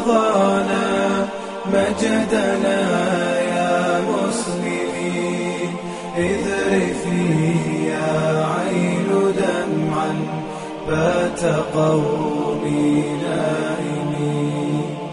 قضانا مجدنا يا مسلمين اذرفي يا عين دمعا بات قومي.